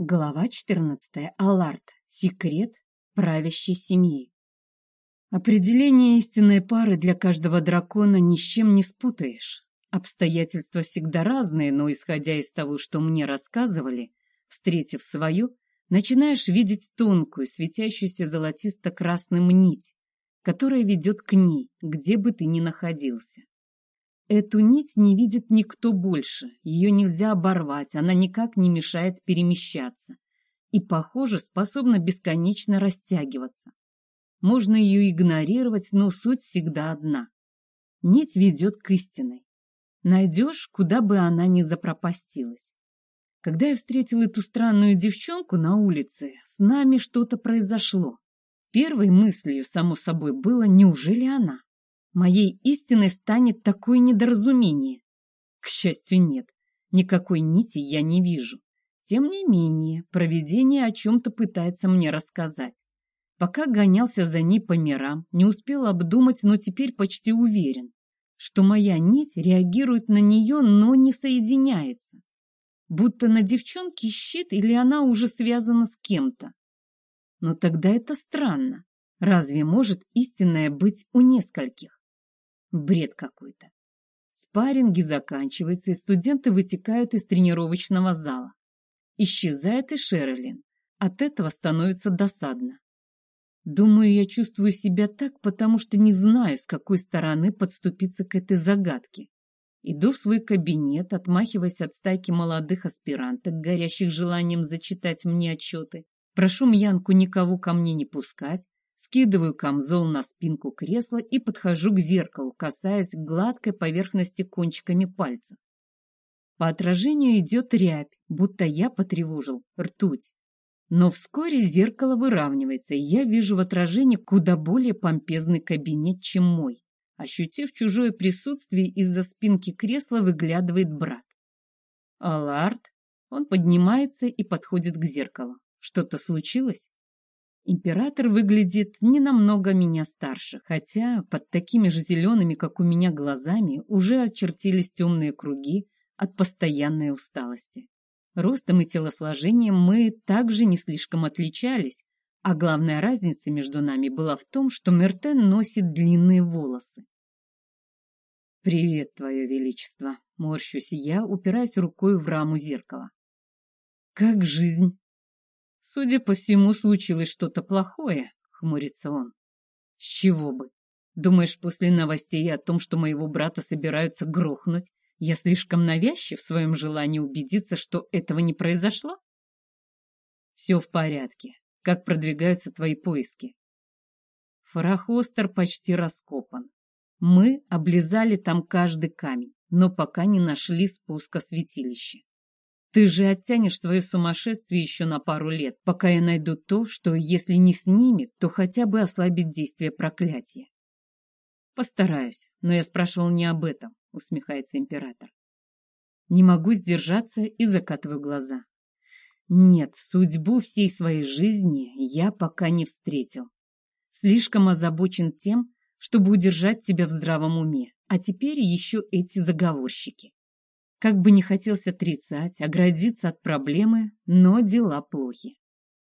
Глава 14. Аллард. Секрет правящей семьи. Определение истинной пары для каждого дракона ни с чем не спутаешь. Обстоятельства всегда разные, но, исходя из того, что мне рассказывали, встретив свою, начинаешь видеть тонкую, светящуюся золотисто-красным нить, которая ведет к ней, где бы ты ни находился. Эту нить не видит никто больше, ее нельзя оборвать, она никак не мешает перемещаться и, похоже, способна бесконечно растягиваться. Можно ее игнорировать, но суть всегда одна. Нить ведет к истинной. Найдешь, куда бы она ни запропастилась. Когда я встретил эту странную девчонку на улице, с нами что-то произошло. Первой мыслью, само собой, было, неужели она? Моей истиной станет такое недоразумение. К счастью, нет. Никакой нити я не вижу. Тем не менее, провидение о чем-то пытается мне рассказать. Пока гонялся за ней по мирам, не успел обдумать, но теперь почти уверен, что моя нить реагирует на нее, но не соединяется. Будто на девчонке щит или она уже связана с кем-то. Но тогда это странно. Разве может истинное быть у нескольких? Бред какой-то. Спарринги заканчиваются, и студенты вытекают из тренировочного зала. Исчезает и Шерлин. От этого становится досадно. Думаю, я чувствую себя так, потому что не знаю, с какой стороны подступиться к этой загадке. Иду в свой кабинет, отмахиваясь от стайки молодых аспиранток, горящих желанием зачитать мне отчеты. Прошу Мьянку никого ко мне не пускать, Скидываю камзол на спинку кресла и подхожу к зеркалу, касаясь гладкой поверхности кончиками пальцев. По отражению идет рябь, будто я потревожил ртуть. Но вскоре зеркало выравнивается, и я вижу в отражении куда более помпезный кабинет, чем мой. Ощутив чужое присутствие, из-за спинки кресла выглядывает брат. Аларт. Он поднимается и подходит к зеркалу. Что-то случилось? Император выглядит не намного меня старше, хотя под такими же зелеными, как у меня, глазами уже очертились темные круги от постоянной усталости. Ростом и телосложением мы также не слишком отличались, а главная разница между нами была в том, что Мертен носит длинные волосы. «Привет, Твое Величество!» — морщусь я, упираясь рукой в раму зеркала. «Как жизнь?» Судя по всему, случилось что-то плохое, хмурится он. С чего бы? Думаешь, после новостей о том, что моего брата собираются грохнуть, я слишком навязчив в своем желании убедиться, что этого не произошло? Все в порядке. Как продвигаются твои поиски? Фарахостер почти раскопан. Мы облизали там каждый камень, но пока не нашли спуска святилища. Ты же оттянешь свое сумасшествие еще на пару лет, пока я найду то, что, если не снимет, то хотя бы ослабит действие проклятия. Постараюсь, но я спрашивал не об этом, усмехается император. Не могу сдержаться и закатываю глаза. Нет, судьбу всей своей жизни я пока не встретил. Слишком озабочен тем, чтобы удержать тебя в здравом уме, а теперь еще эти заговорщики. Как бы не хотелось отрицать, оградиться от проблемы, но дела плохи.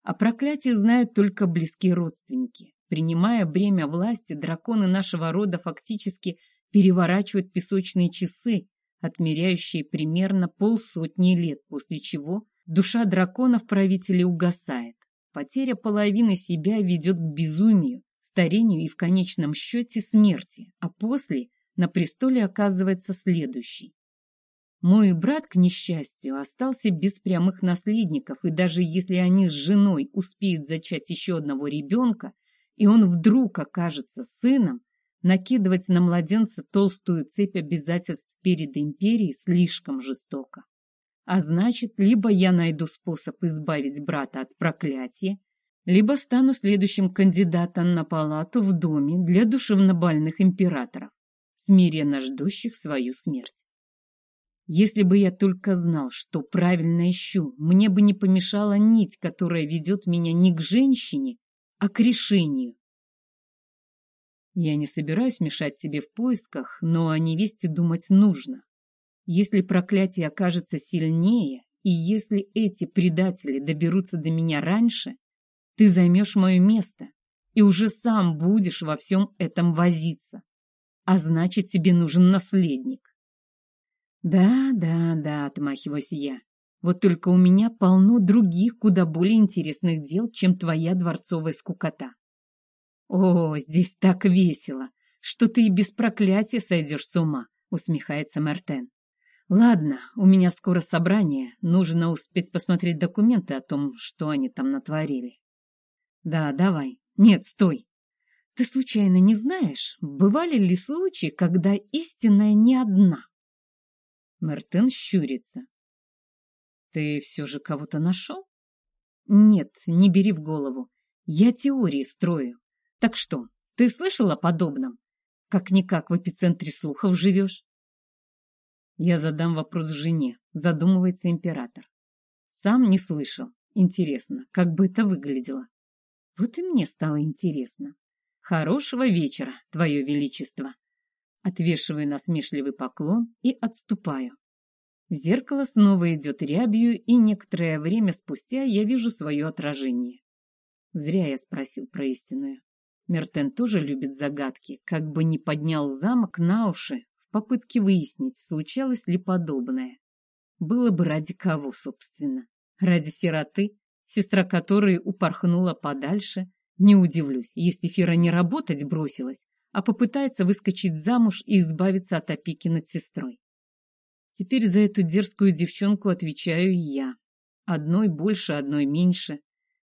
О проклятии знают только близкие родственники. Принимая бремя власти, драконы нашего рода фактически переворачивают песочные часы, отмеряющие примерно полсотни лет, после чего душа драконов правителей угасает. Потеря половины себя ведет к безумию, старению и в конечном счете смерти, а после на престоле оказывается следующий. Мой брат, к несчастью, остался без прямых наследников, и даже если они с женой успеют зачать еще одного ребенка, и он вдруг окажется сыном, накидывать на младенца толстую цепь обязательств перед империей слишком жестоко. А значит, либо я найду способ избавить брата от проклятия, либо стану следующим кандидатом на палату в доме для душевнобольных императоров, смиренно ждущих свою смерть. Если бы я только знал, что правильно ищу, мне бы не помешала нить, которая ведет меня не к женщине, а к решению. Я не собираюсь мешать тебе в поисках, но о невесте думать нужно. Если проклятие окажется сильнее, И если эти предатели доберутся до меня раньше, ты займешь мое место и уже сам будешь во всем этом возиться. А значит, тебе нужен наследник. Да, да, да, отмахиваюсь я. Вот только у меня полно других, куда более интересных дел, чем твоя дворцовая скукота. О, здесь так весело, что ты и без проклятия сойдешь с ума, усмехается Мартен. Ладно, у меня скоро собрание, нужно успеть посмотреть документы о том, что они там натворили. Да, давай. Нет, стой. Ты случайно не знаешь, бывали ли случаи, когда истинная не одна? Мартен щурится. Ты все же кого-то нашел? Нет, не бери в голову. Я теории строю. Так что, ты слышал о подобном? Как-никак в эпицентре слухов живешь. Я задам вопрос жене, задумывается император. Сам не слышал. Интересно, как бы это выглядело. Вот и мне стало интересно. Хорошего вечера, твое величество. Отвешиваю насмешливый поклон и отступаю. Зеркало снова идет рябью, и некоторое время спустя я вижу свое отражение. Зря я спросил про истинную. Мертен тоже любит загадки, как бы не поднял замок на уши в попытке выяснить, случалось ли подобное. Было бы ради кого, собственно. Ради сироты, сестра которой упорхнула подальше. Не удивлюсь, если Фера не работать бросилась, а попытается выскочить замуж и избавиться от опеки над сестрой. Теперь за эту дерзкую девчонку отвечаю я. Одной больше, одной меньше.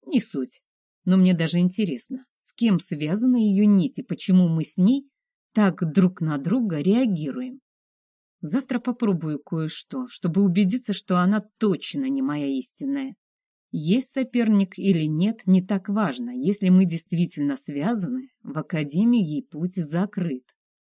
Не суть. Но мне даже интересно, с кем связаны ее нити, почему мы с ней так друг на друга реагируем. Завтра попробую кое-что, чтобы убедиться, что она точно не моя истинная. Есть соперник или нет, не так важно. Если мы действительно связаны, в академию ей путь закрыт.